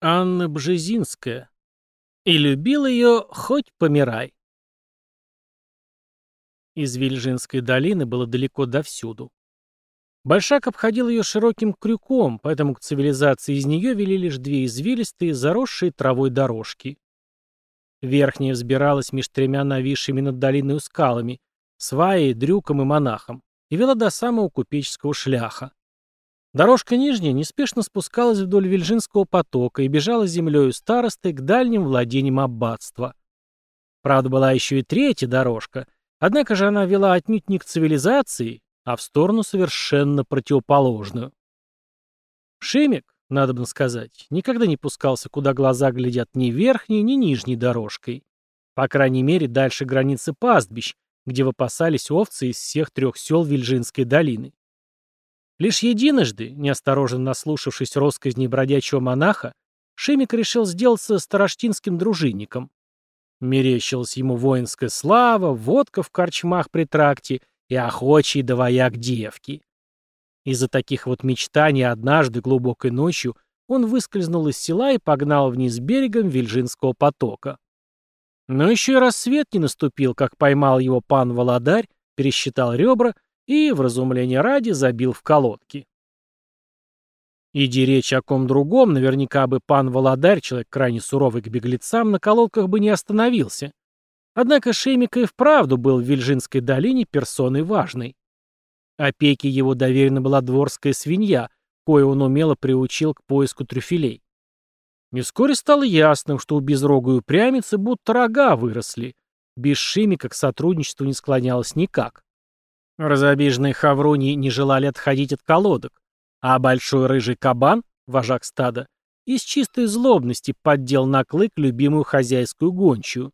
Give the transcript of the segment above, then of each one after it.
Анна Бжезинская. И любил ее хоть помирай. Из Вильжинской долины было далеко довсюду. Большак обходил ее широким крюком, поэтому к цивилизации из нее вели лишь две извилистые, заросшие травой дорожки. Верхняя взбиралась меж тремя нависшими над долиной скалами, сваей, дрюком и монахом, и вела до самого купеческого шляха. Дорожка нижняя неспешно спускалась вдоль Вильжинского потока и бежала землею старосты к дальним владениям аббатства. Правда, была еще и третья дорожка, однако же она вела отнюдь не к цивилизации, а в сторону совершенно противоположную. Шемик, надо бы сказать, никогда не пускался, куда глаза глядят ни верхней, ни нижней дорожкой. По крайней мере, дальше границы пастбищ, где выпасались овцы из всех трех сел Вильжинской долины. Лишь единожды, неосторожно наслушавшись росказней бродячего монаха, Шемик решил сделаться староштинским дружинником. Мерещилась ему воинская слава, водка в корчмах при тракте и охочий довояк девки. Из-за таких вот мечтаний однажды глубокой ночью он выскользнул из села и погнал вниз берегом Вильжинского потока. Но еще и рассвет не наступил, как поймал его пан Володарь, пересчитал ребра и, в разумление ради, забил в колодки. Иди речь о ком другом, наверняка бы пан Володарь, человек крайне суровый к беглецам, на колодках бы не остановился. Однако Шемика и вправду был в Вильжинской долине персоной важной. Опеке его доверена была дворская свинья, кое он умело приучил к поиску трюфелей. И вскоре стало ясным, что у безрогой упрямицы будто рога выросли. Без Шимика к сотрудничеству не склонялось никак. Разобиженные хаврони не желали отходить от колодок, а большой рыжий кабан, вожак стада, из чистой злобности поддел на клык любимую хозяйскую гончую.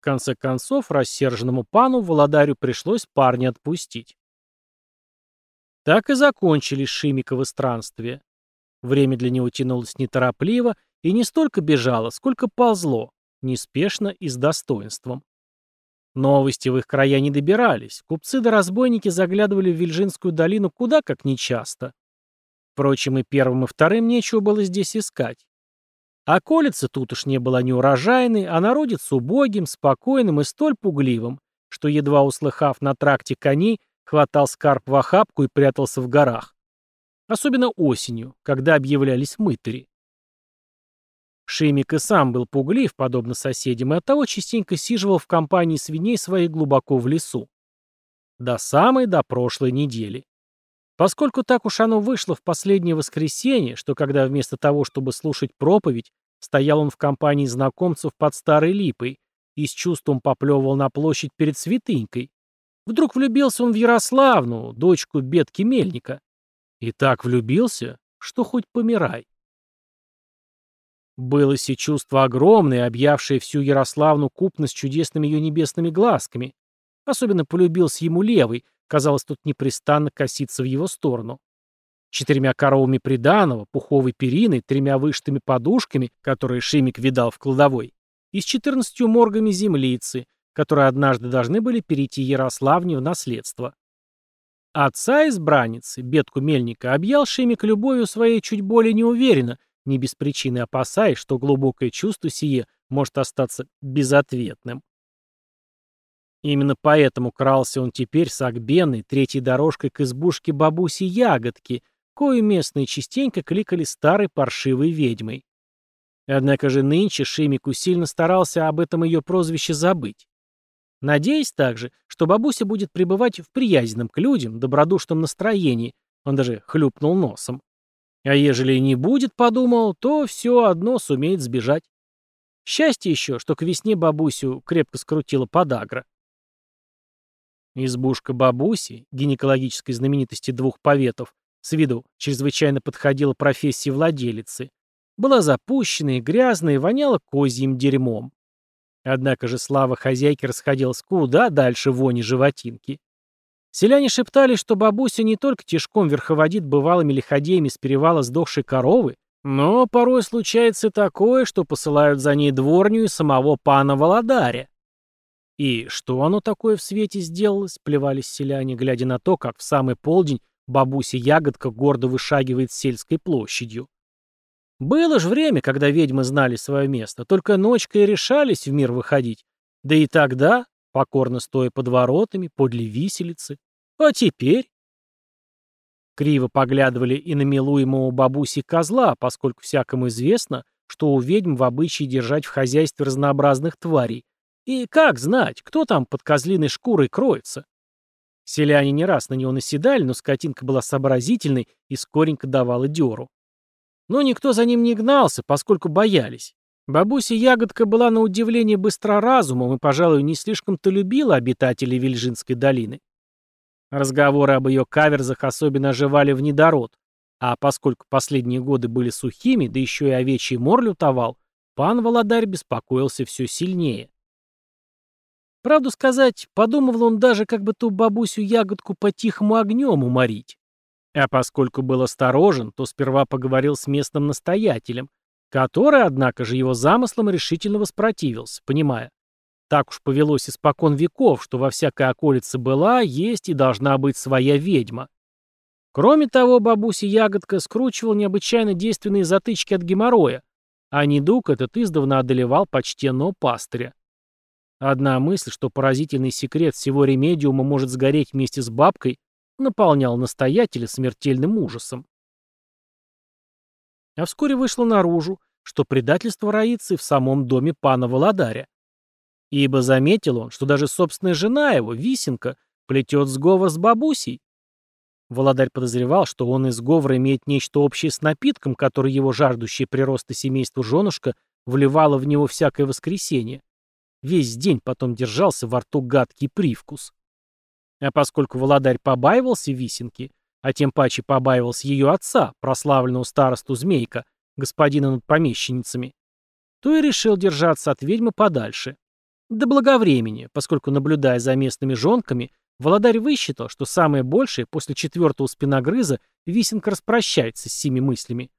В конце концов, рассерженному пану Володарю пришлось парня отпустить. Так и закончились Шимиковы странствия. Время для него тянулось неторопливо и не столько бежало, сколько ползло, неспешно и с достоинством. Новости в их края не добирались. Купцы да разбойники заглядывали в Вильжинскую долину куда как нечасто. Впрочем, и первым, и вторым нечего было здесь искать. Околица тут уж не была неурожайной, а народец убогим, спокойным и столь пугливым, что, едва услыхав на тракте коней, хватал скарб в охапку и прятался в горах. Особенно осенью, когда объявлялись мытари. Шимик и сам был пуглив, подобно соседям, и оттого частенько сиживал в компании свиней своих глубоко в лесу. До самой до прошлой недели. Поскольку так уж оно вышло в последнее воскресенье, что когда вместо того, чтобы слушать проповедь, стоял он в компании знакомцев под старой липой и с чувством поплевывал на площадь перед святынькой, вдруг влюбился он в Ярославну, дочку Бетки Мельника. И так влюбился, что хоть помирай. Было си чувство огромное, объявшее всю Ярославну купно с чудесными ее небесными глазками. Особенно полюбился ему левый, казалось, тут непрестанно коситься в его сторону. Четырьмя коровами приданого, пуховой периной, тремя вышитыми подушками, которые Шимик видал в кладовой, и с четырнадцатью моргами землицы, которые однажды должны были перейти Ярославне в наследство. Отца избранницы, Бетку Мельника, объял Шимик любовью своей чуть более неуверенно, не без причины опасаясь, что глубокое чувство сие может остаться безответным. Именно поэтому крался он теперь с Акбеной, третьей дорожкой к избушке бабуси Ягодки, кою местные частенько кликали старой паршивой ведьмой. Однако же нынче Шимику сильно старался об этом ее прозвище забыть. Надеясь также, что бабуся будет пребывать в приязненном к людям, добродушном настроении, он даже хлюпнул носом. А ежели не будет, подумал, то все одно сумеет сбежать. Счастье еще, что к весне бабусю крепко скрутила подагра. Избушка бабуси, гинекологической знаменитости двух поветов, с виду чрезвычайно подходила профессии владелицы, была запущенной, грязной и воняла козьим дерьмом. Однако же слава хозяйки расходилась куда дальше вони животинки. Селяне шептали, что бабуся не только тишком верховодит бывалыми лиходеями с перевала сдохшей коровы, но порой случается такое, что посылают за ней дворню и самого пана Володаря. И что оно такое в свете сделалось, плевались селяне, глядя на то, как в самый полдень бабуся Ягодка гордо вышагивает сельской площадью. Было ж время, когда ведьмы знали свое место, только ночкой решались в мир выходить. Да и тогда, покорно стоя под воротами, подле виселицы. А теперь? Криво поглядывали и на милуемого бабуси козла, поскольку всякому известно, что у ведьм в обычае держать в хозяйстве разнообразных тварей. И как знать, кто там под козлиной шкурой кроется? Селяне не раз на него наседали, но скотинка была сообразительной и скоренько давала дёру. Но никто за ним не гнался, поскольку боялись. Бабуся Ягодка была на удивление быстроразумом и, пожалуй, не слишком-то любила обитателей Вильжинской долины. Разговоры об ее каверзах особенно оживали в недород, а поскольку последние годы были сухими, да еще и овечий мор лютовал, пан Володарь беспокоился все сильнее. Правду сказать, подумывал он даже, как бы ту бабусю ягодку по-тихому огнем уморить. А поскольку был осторожен, то сперва поговорил с местным настоятелем, который, однако же, его замыслом решительно воспротивился, понимая, так уж повелось испокон веков, что во всякой околице была, есть и должна быть своя ведьма. Кроме того, бабуся Ягодка скручивал необычайно действенные затычки от геморроя, а недуг этот издавна одолевал почтенного пастыря. Одна мысль, что поразительный секрет всего ремедиума может сгореть вместе с бабкой, наполнял настоятеля смертельным ужасом. А вскоре вышло наружу, что предательство роится в самом доме пана Володаря. Ибо заметил он, что даже собственная жена его, Висенка, плетет сговор с бабусей. Володарь подозревал, что он из сговора имеет нечто общее с напитком, который его жаждущее прироста семейства женушка вливало в него всякое воскресенье. Весь день потом держался во рту гадкий привкус. А поскольку Володарь побаивался Висенки, а тем паче побаивался ее отца, прославленного старосту Змейка, господина над помещенницами, то и решил держаться от ведьмы подальше. До благовремени, поскольку, наблюдая за местными жонками, Володарь высчитал, что самое большее, после четвертого спиногрыза, Висенка распрощается с сими мыслями.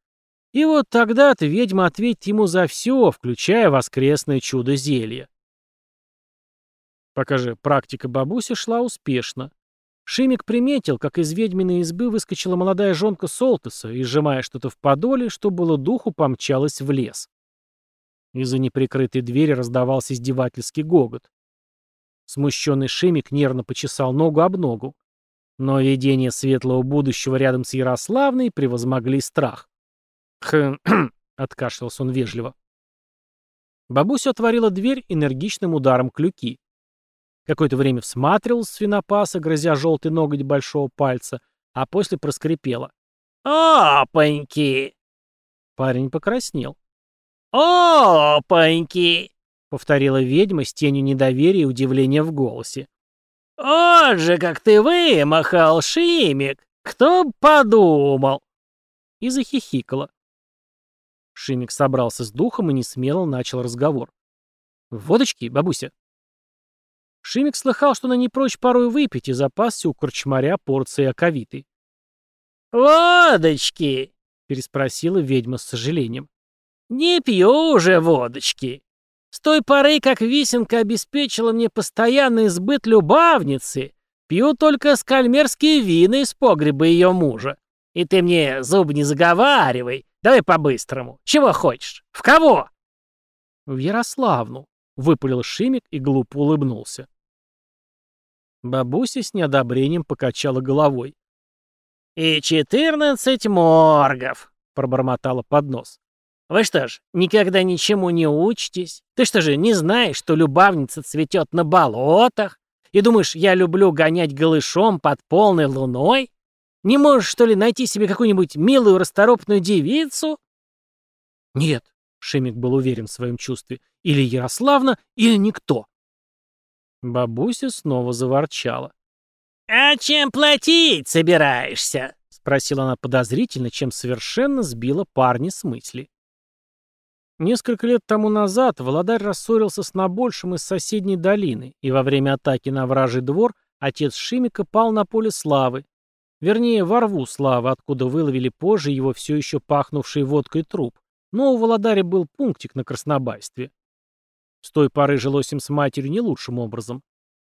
И вот тогда-то ведьма ответит ему за все, включая воскресное чудо зелья. Пока же практика бабуси шла успешно. Шимик приметил, как из ведьминой избы выскочила молодая жонка Солтеса и, сжимая что-то в подоле, что было духу, помчалась в лес. Из-за неприкрытой двери раздавался издевательский гогот. Смущенный Шимик нервно почесал ногу об ногу. Но видение светлого будущего рядом с Ярославной превозмогли страх. «Хм...» — откашлялся он вежливо. Бабуся отворила дверь энергичным ударом клюки. Какое-то время всматривался в свинопаса, грозя желтый ноготь большого пальца, а после проскрипела. «Опаньки!» Парень покраснел. «Опаньки!» — повторила ведьма с тенью недоверия и удивления в голосе. «Вот же как ты вымахал, Шимик! Кто б подумал!» И захихикала. Шимик собрался с духом и несмело начал разговор. «Водочки, бабуся?» Шимик слыхал, что она не прочь порой выпить, и запасся у корчмаря порции оковиты. «Водочки!» — переспросила ведьма с сожалением. «Не пью уже водочки. С той поры, как Висенка обеспечила мне постоянный сбыт любавницы, пью только скальмерские вина из погреба ее мужа. И ты мне зуб не заговаривай. Давай по-быстрому. Чего хочешь? В кого?» «В Ярославну», — выпалил Шимик и глупо улыбнулся. Бабуся с неодобрением покачала головой. «И четырнадцать моргов», — пробормотала под нос. Вы что ж, никогда ничему не учитесь? Ты что же, не знаешь, что любовница цветет на болотах? И думаешь, я люблю гонять голышом под полной луной? Не можешь, что ли, найти себе какую-нибудь милую расторопную девицу? Нет, Шемик был уверен в своем чувстве. Или Ярославна, или никто. Бабуся снова заворчала. «А чем платить собираешься?» — спросила она подозрительно, чем совершенно сбила парня с мысли. Несколько лет тому назад Володарь рассорился с Набольшим из соседней долины, и во время атаки на вражий двор отец Шимика пал на поле славы. Вернее, во рву славы, откуда выловили позже его все еще пахнувший водкой труп. Но у Володаря был пунктик на краснобайстве. С той поры жилось им с матерью не лучшим образом.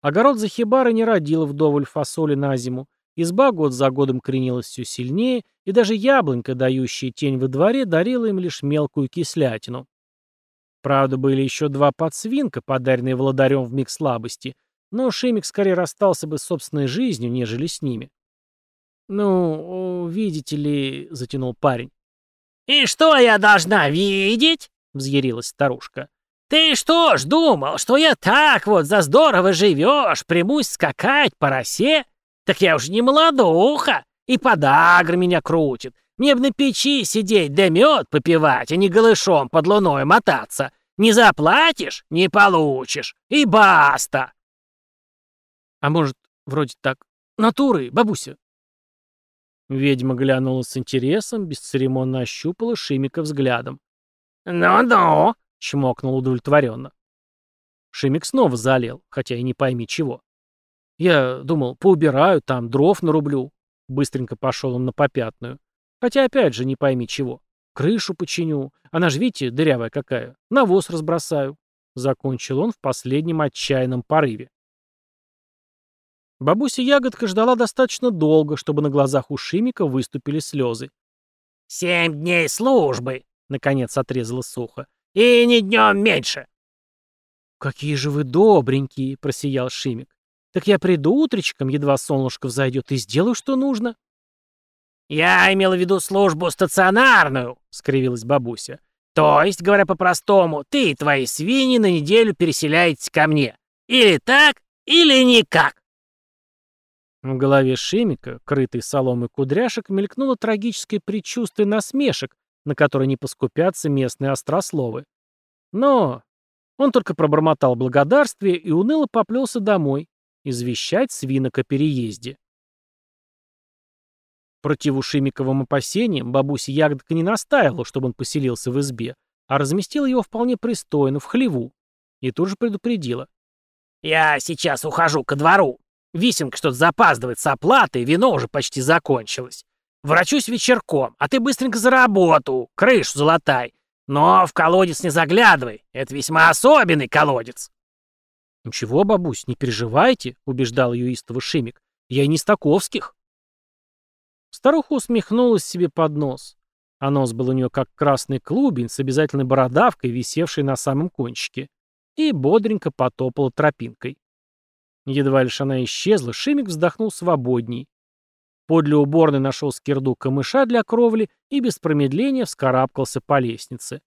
Огород за хибарой не родил вдоволь фасоли на зиму, изба год за годом кренилась все сильнее, и даже яблонька, дающая тень во дворе, дарила им лишь мелкую кислятину. Правда, были еще два подсвинка, подаренные Владарем в миг слабости, но Шимик скорее расстался бы с собственной жизнью, нежели с ними. «Ну, видите ли...» — затянул парень. «И что я должна видеть?» — взъярилась старушка. «Ты что ж думал, что я так вот за здорово живешь, примусь скакать по росе? Так я уж не молодуха, и подагр меня крутит. Мне б на печи сидеть да мед попивать, а не голышом под луной мотаться. Не заплатишь — не получишь. И баста!» «А может, вроде так, натуры, бабуся?» Ведьма глянула с интересом, бесцеремонно ощупала Шимика взглядом. «Ну-ну!» — чмокнул удовлетворенно. Шимик снова залил, хотя и не пойми чего. Я думал, поубираю, там дров нарублю. Быстренько пошел он на попятную. Хотя опять же не пойми чего. Крышу починю. Она же, видите, дырявая какая. Навоз разбросаю. Закончил он в последнем отчаянном порыве. Бабуся Ягодка ждала достаточно долго, чтобы на глазах у Шимика выступили слезы. «Семь дней службы!» — наконец отрезала сухо. «И не днем меньше!» «Какие же вы добренькие!» — просиял Шимик. «Так я приду утречком, едва солнышко взойдет, и сделаю, что нужно». «Я имела в виду службу стационарную», — скривилась бабуся. «То есть, говоря по-простому, ты и твои свиньи на неделю переселяетесь ко мне. Или так, или никак». В голове Шемика, крытой соломой кудряшек, мелькнуло трагическое предчувствие насмешек, на которые не поскупятся местные острословы. Но он только пробормотал благодарствие и уныло поплелся домой, извещать свинок о переезде. Противу Шимиковым опасениям бабуся Ягодка не настаивала, чтобы он поселился в избе, а разместила его вполне пристойно, в хлеву, и тут же предупредила. «Я сейчас ухожу ко двору. Висенка что-то запаздывает с оплатой, вино уже почти закончилось. Врачусь вечерком, а ты быстренько за работу, крышу золотай. Но в колодец не заглядывай, это весьма особенный колодец. «Ничего, бабусь, не переживайте», — убеждал ее истово Шимик. «Я и не с таковских». Старуха усмехнулась себе под нос. А нос был у нее как красный клубень с обязательной бородавкой, висевшей на самом кончике, и бодренько потопала тропинкой. Едва лишь она исчезла, Шимик вздохнул свободней. Подле уборной нашел скирду камыша для кровли и без промедления вскарабкался по лестнице.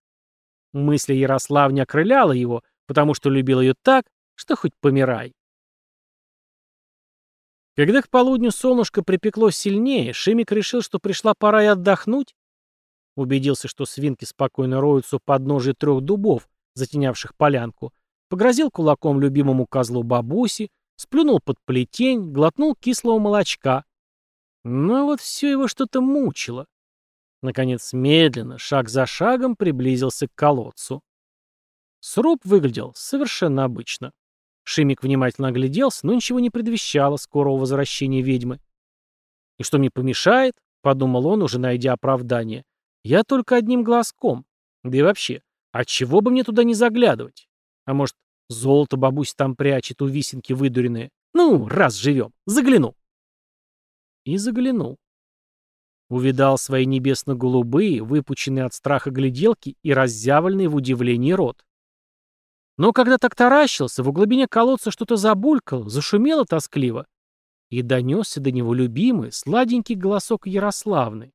Мысль Ярослав не окрыляла его, потому что любил ее так, что хоть помирай. Когда к полудню солнышко припекло сильнее, Шимик решил, что пришла пора и отдохнуть. Убедился, что свинки спокойно роются у подножия трех дубов, затенявших полянку, погрозил кулаком любимому козлу бабуси, сплюнул под плетень, глотнул кислого молочка. Но вот все его что-то мучило. Наконец, медленно, шаг за шагом, приблизился к колодцу. Сруб выглядел совершенно обычно. Шимик внимательно огляделся, но ничего не предвещало скорого возвращения ведьмы. «И что мне помешает?» — подумал он, уже найдя оправдание. «Я только одним глазком. Да и вообще, от чего бы мне туда не заглядывать? А может, Золото бабусь там прячет у висенки выдуренное. Ну, раз живем, загляну. И заглянул. Увидал свои небесно-голубые, выпученные от страха гляделки и разъявленный в удивлении рот. Но когда так таращился, в глубине колодца что-то забулькало, зашумело тоскливо, и донесся до него любимый, сладенький голосок Ярославны.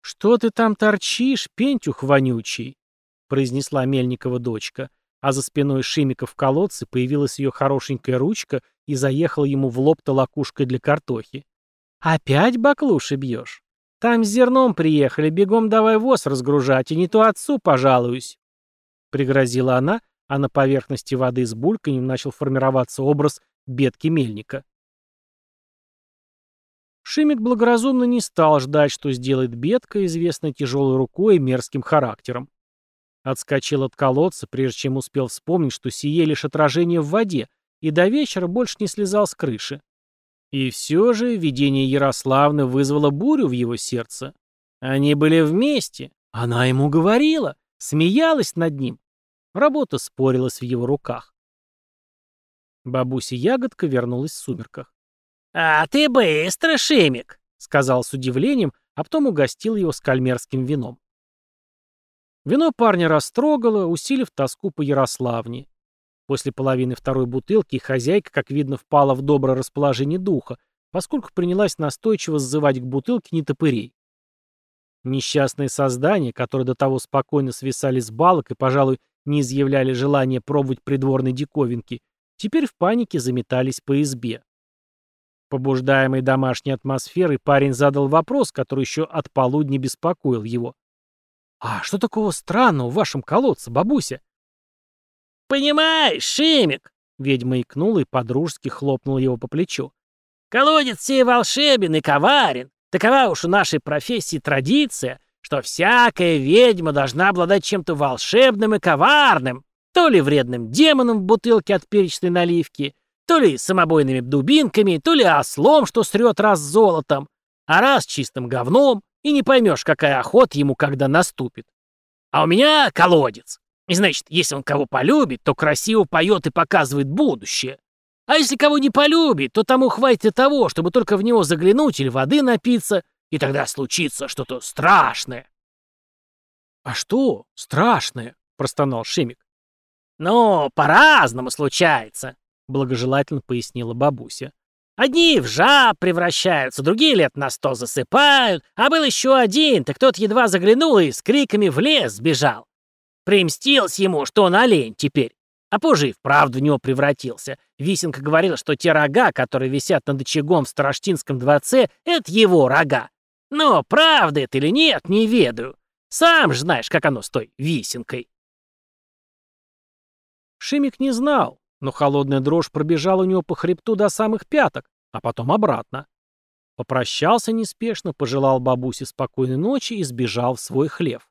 «Что ты там торчишь, пентюх вонючий?» — произнесла Мельникова дочка — а за спиной Шимика в колодце появилась ее хорошенькая ручка и заехала ему в лоб толокушкой для картохи. «Опять баклуши бьешь? Там с зерном приехали, бегом давай воз разгружать, и не то отцу пожалуюсь!» Пригрозила она, а на поверхности воды с бульканьем начал формироваться образ бедки мельника. Шимик благоразумно не стал ждать, что сделает бедка, известная тяжелой рукой и мерзким характером. Отскочил от колодца, прежде чем успел вспомнить, что сие лишь отражение в воде, и до вечера больше не слезал с крыши. И все же видение Ярославны вызвало бурю в его сердце. Они были вместе. Она ему говорила, смеялась над ним. Работа спорилась в его руках. Бабуся Ягодка вернулась в сумерках. «А ты быстро, Шимик!» — сказал с удивлением, а потом угостил его скальмерским вином. Вино парня растрогало, усилив тоску по Ярославне. После половины второй бутылки хозяйка, как видно, впала в доброе расположение духа, поскольку принялась настойчиво сзывать к бутылке нетопырей. Несчастные создания, которые до того спокойно свисали с балок и, пожалуй, не изъявляли желания пробовать придворной диковинки, теперь в панике заметались по избе. Побуждаемый домашней атмосферой, парень задал вопрос, который еще от полудня беспокоил его. «А что такого странного в вашем колодце, бабуся?» «Понимаешь, Шимик!» — ведьма икнула и подружески хлопнула его по плечу. «Колодец сей волшебен и коварен. Такова уж у нашей профессии традиция, что всякая ведьма должна обладать чем-то волшебным и коварным, то ли вредным демоном в бутылке от перечной наливки, то ли самобойными дубинками, то ли ослом, что срет раз золотом, а раз чистым говном, и не поймешь, какая охота ему когда наступит. А у меня колодец. И значит, если он кого полюбит, то красиво поет и показывает будущее. А если кого не полюбит, то тому хватит и того, чтобы только в него заглянуть или воды напиться, и тогда случится что-то страшное. — А что страшное? — простонал Шемик. — Ну, по-разному случается, — благожелательно пояснила бабуся. Одни в жаб превращаются, другие лет на сто засыпают, а был еще один, так тот едва заглянул и с криками в лес сбежал. Примстилось ему, что он олень теперь. А позже и вправду в него превратился. Висенка говорила, что те рога, которые висят над очагом в Староштинском дворце, это его рога. Но правда это или нет, не ведаю. Сам же знаешь, как оно с той Висенкой. Шимик не знал, но холодная дрожь пробежала у него по хребту до самых пяток, а потом обратно. Попрощался неспешно, пожелал бабусе спокойной ночи и сбежал в свой хлев.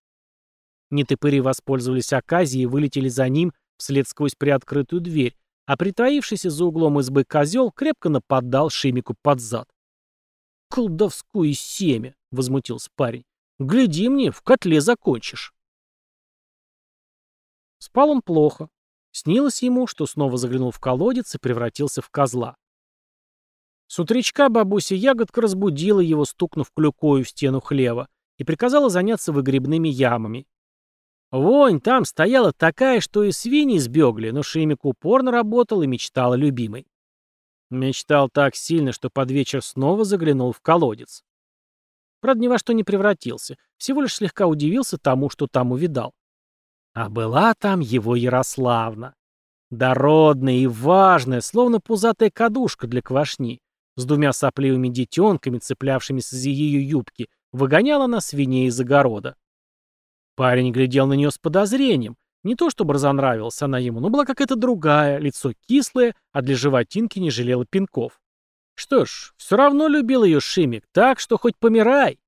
Нетопыри воспользовались оказией и вылетели за ним, вслед сквозь приоткрытую дверь, а притаившийся за углом избы козел крепко нападал Шимику под зад. «Колдовское семя!» — возмутился парень. «Гляди мне, в котле закончишь!» Спал он плохо. Снилось ему, что снова заглянул в колодец и превратился в козла. С утречка бабуся Ягодка разбудила его, стукнув клюкою в стену хлева, и приказала заняться выгребными ямами. Вонь там стояла такая, что и свиньи сбегли, но Шимик упорно работал и мечтал о любимой. Мечтал так сильно, что под вечер снова заглянул в колодец. Правда, ни во что не превратился, всего лишь слегка удивился тому, что там увидал. А была там его Ярославна. Дородная и важная, словно пузатая кадушка для квашни, с двумя сопливыми детенками, цеплявшимися за ее юбки, выгоняла на свиней из огорода. Парень глядел на нее с подозрением. Не то чтобы разонравилась она ему, но была какая-то другая, лицо кислое, а для животинки не жалела пинков. Что ж, все равно любил ее Шимик, так что хоть помирай.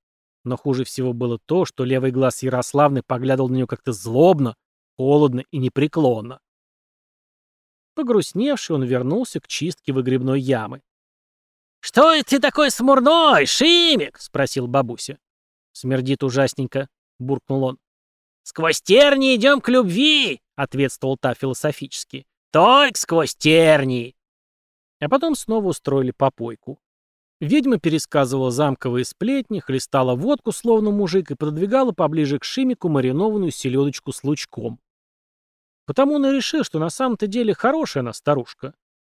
Но хуже всего было то, что левый глаз Ярославны поглядывал на нее как-то злобно, холодно и непреклонно. Погрустневший, он вернулся к чистке выгребной ямы. «Что это ты такой смурной, Шимик?» — спросил бабуся. «Смердит ужасненько», — буркнул он. «Сквозь тернии идем к любви!» — ответствовал та философически. «Только сквозь тернии!» А потом снова устроили попойку. Ведьма пересказывала замковые сплетни, хлестала водку, словно мужик, и пододвигала поближе к Шимику маринованную селедочку с лучком. Потому он и решил, что на самом-то деле хорошая она старушка.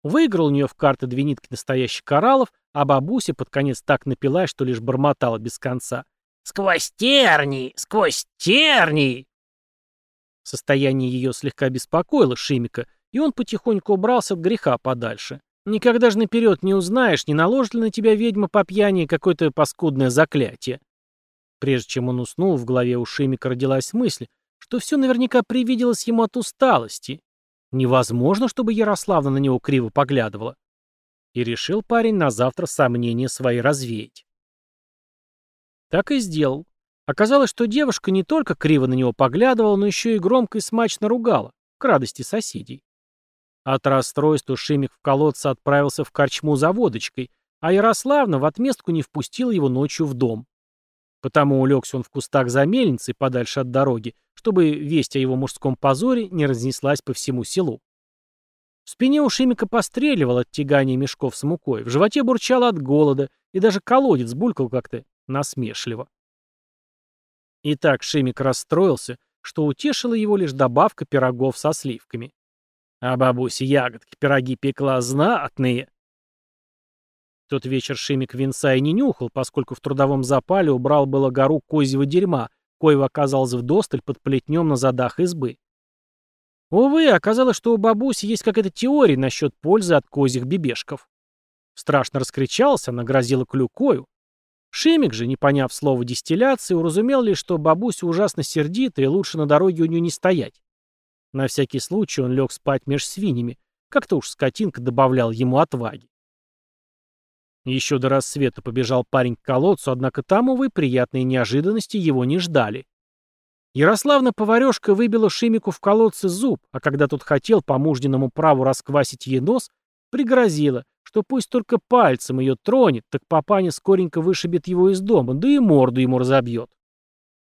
Выиграл у нее в карты две нитки настоящих кораллов, а бабуся под конец так напилась, что лишь бормотала без конца. Сквозь тернии! Сквозь тернии!» Состояние ее слегка беспокоило Шимика, и он потихоньку убрался от греха подальше. Никогда же наперед не узнаешь, не наложит ли на тебя ведьма по пьяни какое-то паскудное заклятие. Прежде чем он уснул, в голове у Шимика родилась мысль, что все наверняка привиделось ему от усталости. Невозможно, чтобы Ярославна на него криво поглядывала. И решил парень на завтра сомнения свои развеять. Так и сделал. Оказалось, что девушка не только криво на него поглядывала, но еще и громко и смачно ругала, к радости соседей. От расстройства Шимик в колодце отправился в корчму за водочкой, а Ярославна в отместку не впустила его ночью в дом. Потому улегся он в кустах за мельницей подальше от дороги, чтобы весть о его мужском позоре не разнеслась по всему селу. В спине у Шимика постреливал от тягания мешков с мукой, в животе бурчало от голода, и даже колодец булькал как-то насмешливо. И так Шимик расстроился, что утешила его лишь добавка пирогов со сливками. А бабуся ягодки пироги пекла знатные. тот вечер Шимик винца и не нюхал, поскольку в трудовом запале убрал было гору козьего дерьма, коего оказалось вдосталь под плетнем на задах избы. Увы, оказалось, что у бабуси есть какая-то теория насчет пользы от козьих бебешков. Страшно раскричался, она грозила клюкою. Шимик же, не поняв слова дистилляции, уразумел лишь, что бабуся ужасно сердита и лучше на дороге у нее не стоять. На всякий случай он лег спать меж свиньями. Как-то уж скотинка добавлял ему отваги. Еще до рассвета побежал парень к колодцу, однако там, увы, приятные неожиданности его не ждали. Ярославна поварешка выбила Шимику в колодце зуб, а когда тот хотел по мужниному праву расквасить ей нос, пригрозила, что пусть только пальцем ее тронет, так папаня скоренько вышибет его из дома, да и морду ему разобьет.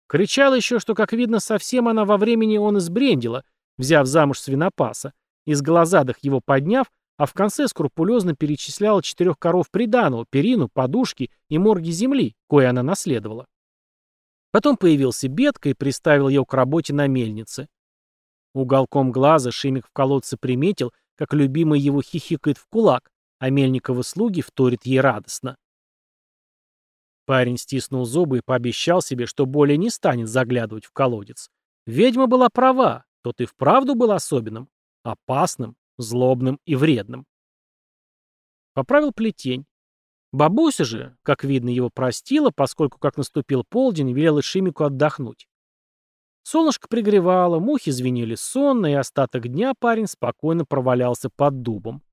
Кричала еще, что, как видно, совсем она во времени он избрендила, взяв замуж свинопаса, из глазадах его подняв, а в конце скрупулезно перечисляла четырех коров приданого, перину, подушки и морги земли, кое она наследовала. Потом появился Бетка и приставил ее к работе на мельнице. Уголком глаза Шимик в колодце приметил, как любимый его хихикает в кулак, а Мельниковы слуги вторит ей радостно. Парень стиснул зубы и пообещал себе, что более не станет заглядывать в колодец. Ведьма была права, тот и вправду был особенным, опасным, злобным и вредным. Поправил плетень. Бабуся же, как видно, его простила, поскольку, как наступил полдень, велела Шимику отдохнуть. Солнышко пригревало, мухи звенели сонно, и остаток дня парень спокойно провалялся под дубом.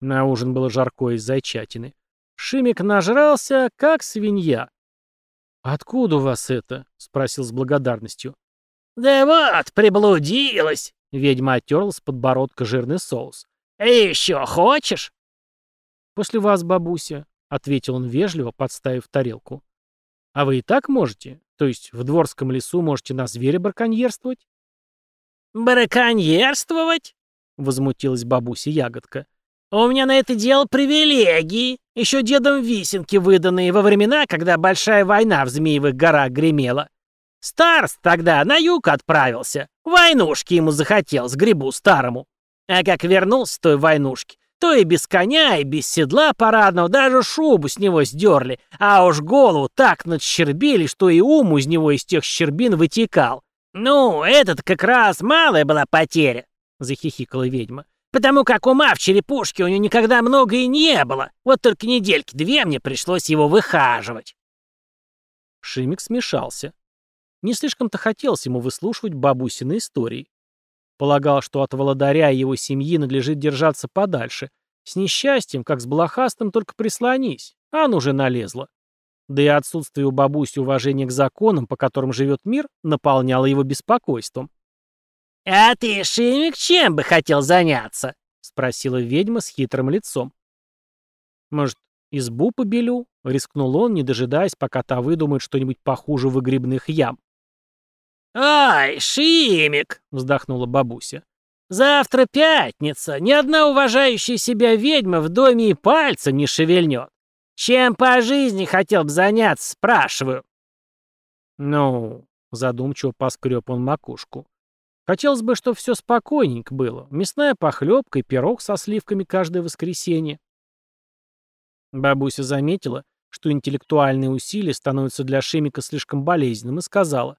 На ужин было жарко из зайчатины. Шимик нажрался, как свинья. «Откуда у вас это?» — спросил с благодарностью. «Да вот, приблудилась!» — ведьма оттерла с подбородка жирный соус. «И еще хочешь?» «После вас, бабуся», — ответил он вежливо, подставив тарелку. «А вы и так можете? То есть в Дворском лесу можете на зверя браконьерствовать?» «Браконьерствовать?» — возмутилась бабуся Ягодка. «У меня на это дело привилегии, еще дедом Висенки выданные во времена, когда большая война в Змеевых горах гремела. Старст тогда на юг отправился, войнушки ему захотелось, грибу старому. А как вернулся с той войнушки, то и без коня, и без седла парадного даже шубу с него сдерли, а уж голову так надщербили, что и ум из него из тех щербин вытекал. «Ну, этот как раз малая была потеря», — захихикала ведьма. «Потому как ума в черепушке у него никогда много и не было. Вот только недельки две мне пришлось его выхаживать». Шимик смешался. Не слишком-то хотелось ему выслушивать бабусины истории. Полагал, что от володаря и его семьи надлежит держаться подальше. С несчастьем, как с блохастым, только прислонись. А оно уже налезло. Да и отсутствие у бабуси уважения к законам, по которым живет мир, наполняло его беспокойством. «А ты, Шимик, чем бы хотел заняться?» — спросила ведьма с хитрым лицом. «Может, избу побелю?» — рискнул он, не дожидаясь, пока та выдумает что-нибудь похуже выгребных ям. «Ай, Шимик!» — вздохнула бабуся. «Завтра пятница. Ни одна уважающая себя ведьма в доме и пальца не шевельнет. Чем по жизни хотел бы заняться, спрашиваю?» «Ну...» — задумчиво поскреб он макушку. «Хотелось бы, чтобы все спокойненько было. Мясная похлебка и пирог со сливками каждое воскресенье». Бабуся заметила, что интеллектуальные усилия становятся для Шимика слишком болезненным, и сказала.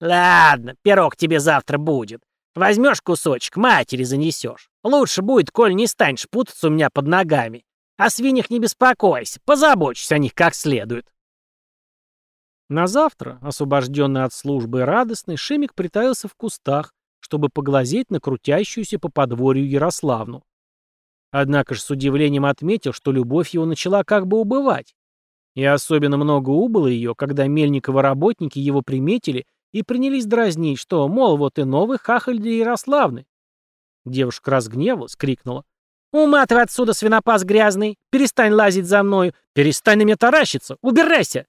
«Ладно, пирог тебе завтра будет. Возьмешь кусочек, матери занесешь. Лучше будет, коль не станешь путаться у меня под ногами. О свиньях не беспокойся, позабочусь о них как следует». На завтра, освобожденный от службы радостный, Шимик притаился в кустах, чтобы поглазеть на крутящуюся по подворью Ярославну. Однако же с удивлением отметил, что любовь его начала как бы убывать. И особенно много убыло ее, когда Мельниковы работники его приметили и принялись дразнить, что, мол, вот и новый хахаль для Ярославны. Девушка разгневалась, крикнула. «Уматывай отсюда, свинопас грязный! Перестань лазить за мною! Перестань на меня таращиться! Убирайся!»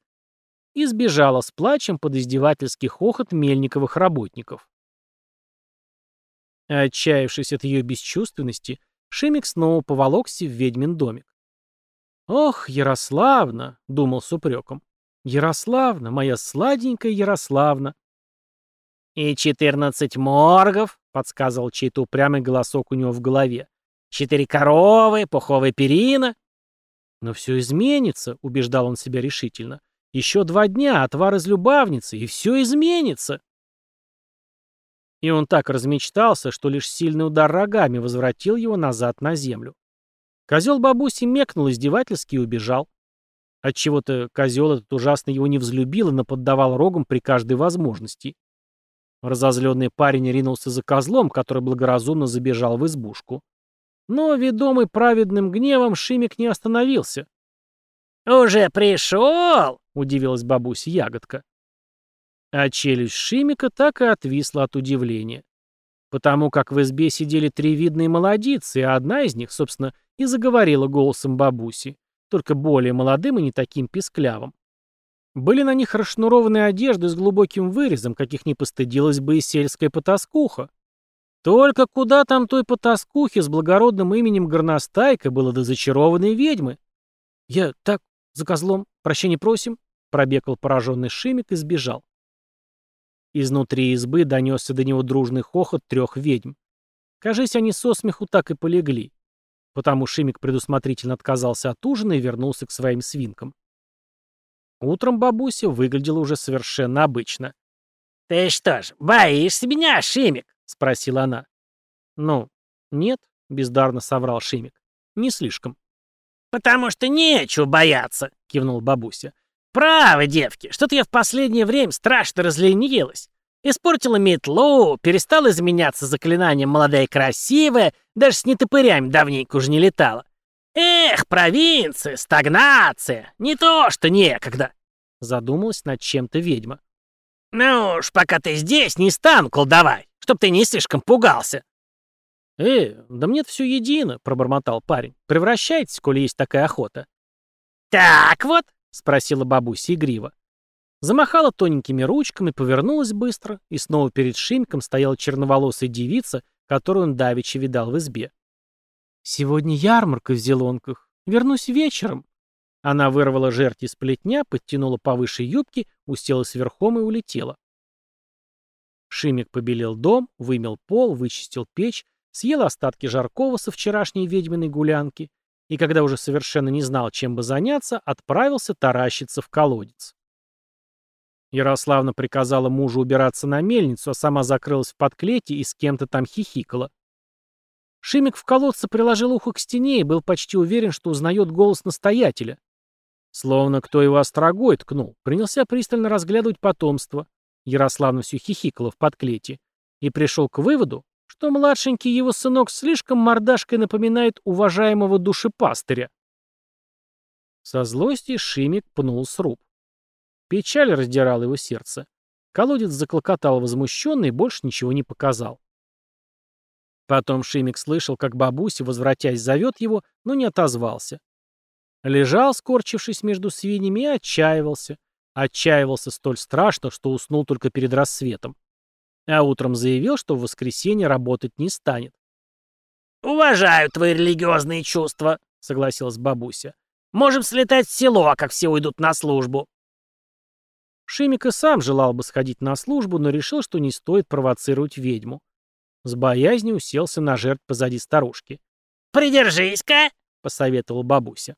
И сбежала с плачем под издевательский хохот мельниковых работников. Отчаявшись от ее бесчувственности, Шимик снова поволокся в ведьмин домик. «Ох, Ярославна!» — думал с упреком. «Ярославна, моя сладенькая Ярославна!» «И четырнадцать моргов!» — подсказывал чей-то упрямый голосок у него в голове. «Четыре коровы, пуховая перина!» «Но все изменится», — убеждал он себя решительно. «Еще два дня, отвар из любавницы, и все изменится!» И он так размечтался, что лишь сильный удар рогами возвратил его назад на землю. Козел бабуси мекнул издевательски и убежал. Отчего-то козел этот ужасно его не взлюбил и наподдавал рогом при каждой возможности. Разозленный парень ринулся за козлом, который благоразумно забежал в избушку. Но, ведомый праведным гневом, Шимик не остановился. «Уже пришел?» — удивилась бабуся Ягодка. А челюсть Шимика так и отвисла от удивления. Потому как в избе сидели три видные молодицы, а одна из них, собственно, и заговорила голосом бабуси, только более молодым и не таким писклявым. Были на них расшнурованные одежды с глубоким вырезом, каких не постыдилась бы и сельская потаскуха. Только куда там той потаскухе с благородным именем Горностайка было до зачарованной ведьмы? Я так, за козлом, прощения просим, пробегал пораженный Шимик и сбежал. Изнутри избы донесся до него дружный хохот трех ведьм. Кажись, они со смеху так и полегли. Потому Шимик предусмотрительно отказался от ужина и вернулся к своим свинкам. Утром бабуся выглядела уже совершенно обычно. «Ты что ж, боишься меня, Шимик?» — спросила она. «Ну, нет», — бездарно соврал Шимик. «Не слишком». «Потому что нечего бояться», — кивнул бабуся. «Право, девки, что-то я в последнее время страшно разленилась. Испортила метлу, перестала изменяться заклинанием молодая и красивая, даже с нетопырями давненько уже не летала. Эх, провинция, стагнация, не то что некогда!» Задумалась над чем-то ведьма. «Ну уж, пока ты здесь, не стану колдовать, чтоб ты не слишком пугался». «Э, да мне-то все едино», — пробормотал парень. «Превращайтесь, коли есть такая охота». «Так вот», — спросила бабуся игриво. Замахала тоненькими ручками, повернулась быстро, и снова перед Шимком стояла черноволосая девица, которую он давеча видал в избе. «Сегодня ярмарка в Зелонках. Вернусь вечером». Она вырвала жерть из плетня, подтянула повыше юбки, уселась верхом и улетела. Шимик побелел дом, вымел пол, вычистил печь, съел остатки жаркого со вчерашней ведьминой гулянки и, когда уже совершенно не знал, чем бы заняться, отправился таращиться в колодец. Ярославна приказала мужу убираться на мельницу, а сама закрылась в подклете и с кем-то там хихикала. Шимик в колодце приложил ухо к стене и был почти уверен, что узнает голос настоятеля. Словно кто его острогой ткнул, принялся пристально разглядывать потомство. Ярославна все хихикала в подклете и пришел к выводу, что младшенький его сынок слишком мордашкой напоминает уважаемого душепастыря. Со злости Шимик пнул сруб. Печаль раздирала его сердце. Колодец заклокотал возмущенно и больше ничего не показал. Потом Шимик слышал, как бабуся, возвратясь, зовет его, но не отозвался. Лежал, скорчившись между свиньями, и отчаивался. Отчаивался столь страшно, что уснул только перед рассветом а утром заявил, что в воскресенье работать не станет. «Уважаю твои религиозные чувства», — согласилась бабуся. «Можем слетать в село, как все уйдут на службу». Шимик и сам желал бы сходить на службу, но решил, что не стоит провоцировать ведьму. С боязнью уселся на жертв позади старушки. «Придержись-ка!» — посоветовал бабуся.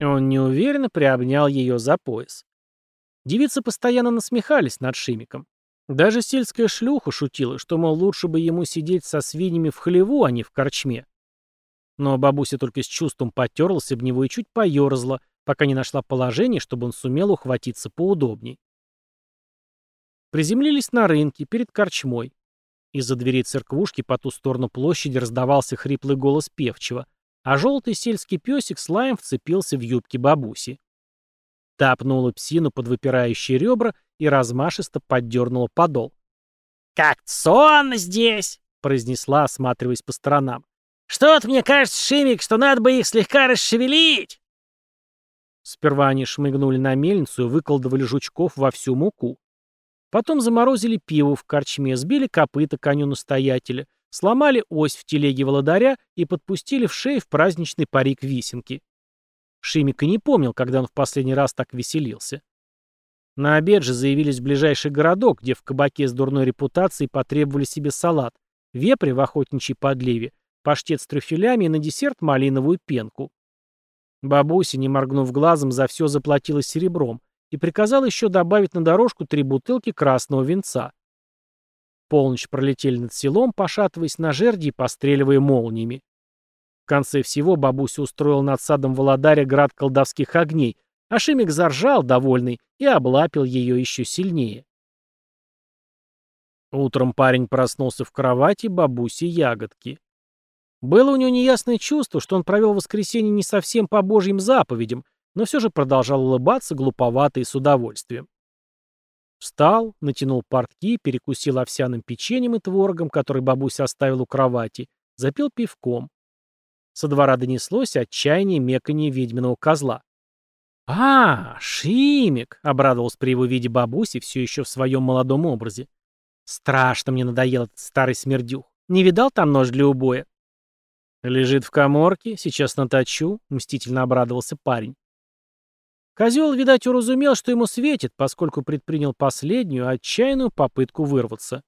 Он неуверенно приобнял ее за пояс. Девицы постоянно насмехались над Шимиком. Даже сельская шлюха шутила, что, мол, лучше бы ему сидеть со свиньями в хлеву, а не в корчме. Но бабуся только с чувством потерлась об него и чуть поерзла, пока не нашла положение, чтобы он сумел ухватиться поудобней. Приземлились на рынке, перед корчмой. Из-за дверей церквушки по ту сторону площади раздавался хриплый голос певчего, а желтый сельский песик с лаем вцепился в юбки бабуси. Та пнула псину под выпирающие ребра и размашисто поддернула подол. «Как сон здесь!» — произнесла, осматриваясь по сторонам. «Что-то мне кажется, Шимик, что надо бы их слегка расшевелить!» Сперва они шмыгнули на мельницу и выколдовали жучков во всю муку. Потом заморозили пиво в корчме, сбили копыта коню настоятеля, сломали ось в телеге володаря и подпустили в шею в праздничный парик висенки. Шимик и не помнил, когда он в последний раз так веселился. На обед же заявились в ближайший городок, где в кабаке с дурной репутацией потребовали себе салат, вепри в охотничьей подливе, паштет с трюфелями и на десерт малиновую пенку. Бабуся, не моргнув глазом, за все заплатила серебром и приказала еще добавить на дорожку три бутылки красного винца. Полночь пролетели над селом, пошатываясь на жерди и постреливая молниями. В конце всего бабуся устроила над садом Володаря град колдовских огней, а Шимик заржал, довольный, и облапил ее еще сильнее. Утром парень проснулся в кровати бабуси ягодки. Было у него неясное чувство, что он провел воскресенье не совсем по божьим заповедям, но все же продолжал улыбаться глуповато и с удовольствием. Встал, натянул портки, перекусил овсяным печеньем и творогом, который бабуся оставил у кровати, запил пивком. Со двора донеслось отчаяние меканье ведьминого козла. «А, Шимик!» — обрадовался при его виде бабуси, все еще в своем молодом образе. «Страшно мне надоел этот старый смердюх. Не видал там нож для убоя?» «Лежит в коморке, сейчас наточу», — мстительно обрадовался парень. Козел, видать, уразумел, что ему светит, поскольку предпринял последнюю, отчаянную попытку вырваться.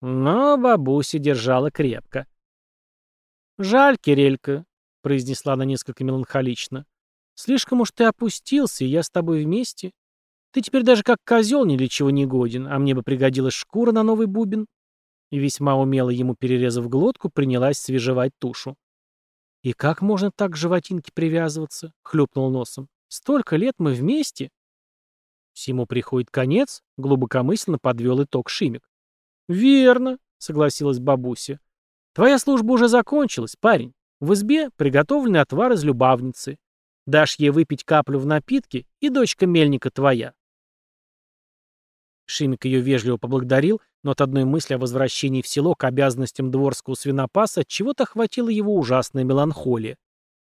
Но бабуся держала крепко. «Жаль, Кирелька», — произнесла она несколько меланхолично. «Слишком уж ты опустился, и я с тобой вместе. Ты теперь даже как козел ни для чего не годен, а мне бы пригодилась шкура на новый бубен». И весьма умело ему перерезав глотку, принялась свежевать тушу. «И как можно так к животинке привязываться?» — хлюпнул носом. «Столько лет мы вместе!» «Всему приходит конец», — глубокомысленно подвел итог Шимик. «Верно», — согласилась бабуся. «Твоя служба уже закончилась, парень. В избе приготовлены отвар из любавницы. Дашь ей выпить каплю в напитке, и дочка мельника твоя». Шимик ее вежливо поблагодарил, но от одной мысли о возвращении в село к обязанностям дворского свинопаса чего-то хватило его ужасная меланхолия.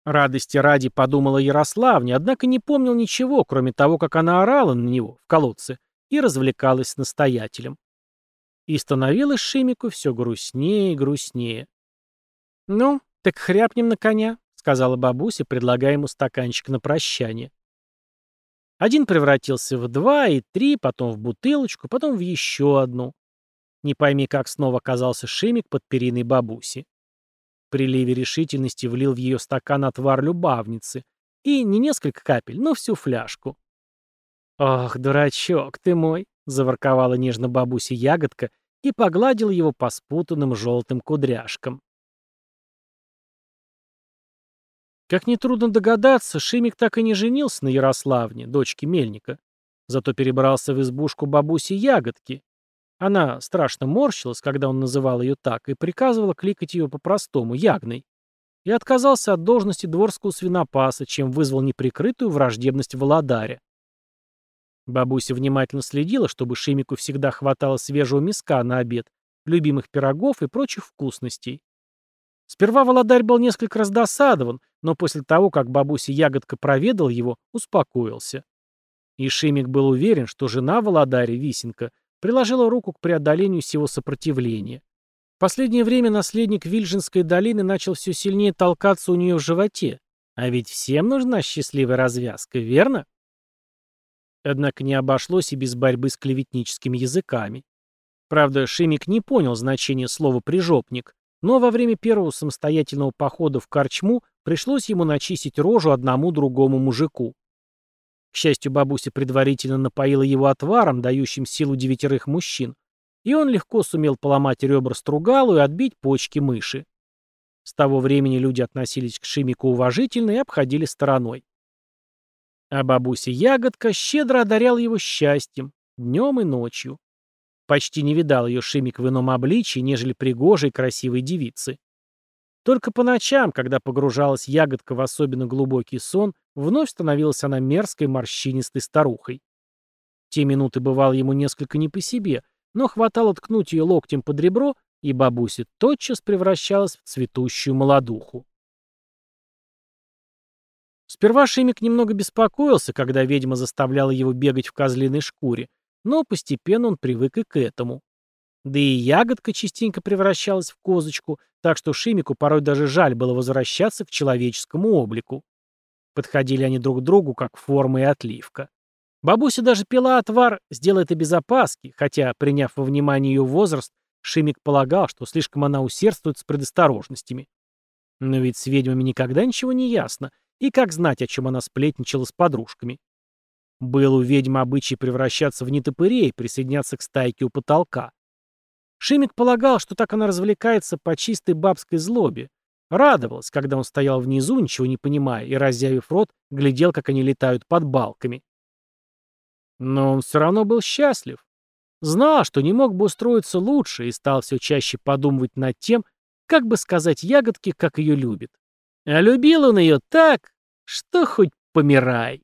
Радости ради подумала Ярославне, однако не помнил ничего, кроме того, как она орала на него в колодце и развлекалась с настоятелем. И становилось Шимику все грустнее и грустнее. «Ну, так хряпнем на коня», — сказала бабуся, предлагая ему стаканчик на прощание. Один превратился в два и три, потом в бутылочку, потом в еще одну. Не пойми, как снова оказался Шимик под периной бабуси. Приливе решительности влил в ее стакан отвар любавницы. И не несколько капель, но всю фляжку. «Ох, дурачок ты мой!» — заворковала нежно бабуся ягодка и погладила его по спутанным желтым кудряшкам. Как нетрудно догадаться, Шимик так и не женился на Ярославне, дочке Мельника. Зато перебрался в избушку бабуси Ягодки, она страшно морщилась, когда он называл ее так, и приказывала кликать ее по-простому, Ягной. И отказался от должности дворского свинопаса, чем вызвал неприкрытую враждебность Володаря. Бабуся внимательно следила, чтобы Шимику всегда хватало свежего мяска на обед, любимых пирогов и прочих вкусностей. Сперва Володарь был несколько раздосадован, но после того, как бабуся Ягодка проведал его, успокоился. И Шимик был уверен, что жена Володаря, Висенка, приложила руку к преодолению всего сопротивления. В последнее время наследник Вильжинской долины начал все сильнее толкаться у нее в животе. А ведь всем нужна счастливая развязка, верно? Однако не обошлось и без борьбы с клеветническими языками. Правда, Шимик не понял значения слова «прижопник», но во время первого самостоятельного похода в Корчму пришлось ему начистить рожу одному другому мужику. К счастью, бабуся предварительно напоила его отваром, дающим силу девятерых мужчин, и он легко сумел поломать ребра стругалу и отбить почки мыши. С того времени люди относились к Шимику уважительно и обходили стороной. А бабуся Ягодка щедро одарял его счастьем, днем и ночью. Почти не видал ее Шимик в ином обличии, нежели пригожей красивой девицы. Только по ночам, когда погружалась ягодка в особенно глубокий сон, вновь становилась она мерзкой морщинистой старухой. Те минуты бывало ему несколько не по себе, но хватало ткнуть ее локтем под ребро, и бабуся тотчас превращалась в цветущую молодуху. Сперва Шимик немного беспокоился, когда ведьма заставляла его бегать в козлиной шкуре, но постепенно он привык и к этому. Да и ягодка частенько превращалась в козочку, так что Шимику порой даже жаль было возвращаться к человеческому облику. Подходили они друг к другу, как форма и отливка. Бабуся даже пила отвар, сделает и без опаски, хотя, приняв во внимание ее возраст, Шимик полагал, что слишком она усердствует с предосторожностями. Но ведь с ведьмами никогда ничего не ясно, и как знать, о чем она сплетничала с подружками. Был у ведьмы обычай превращаться в нетопырей, присоединяться к стайке у потолка. Шимик полагал, что так она развлекается по чистой бабской злобе. Радовалась, когда он стоял внизу, ничего не понимая, и, разъявив рот, глядел, как они летают под балками. Но он все равно был счастлив. Знал, что не мог бы устроиться лучше, и стал все чаще подумывать над тем, как бы сказать ягодке, как ее любит. А любил он ее так, что хоть помирай.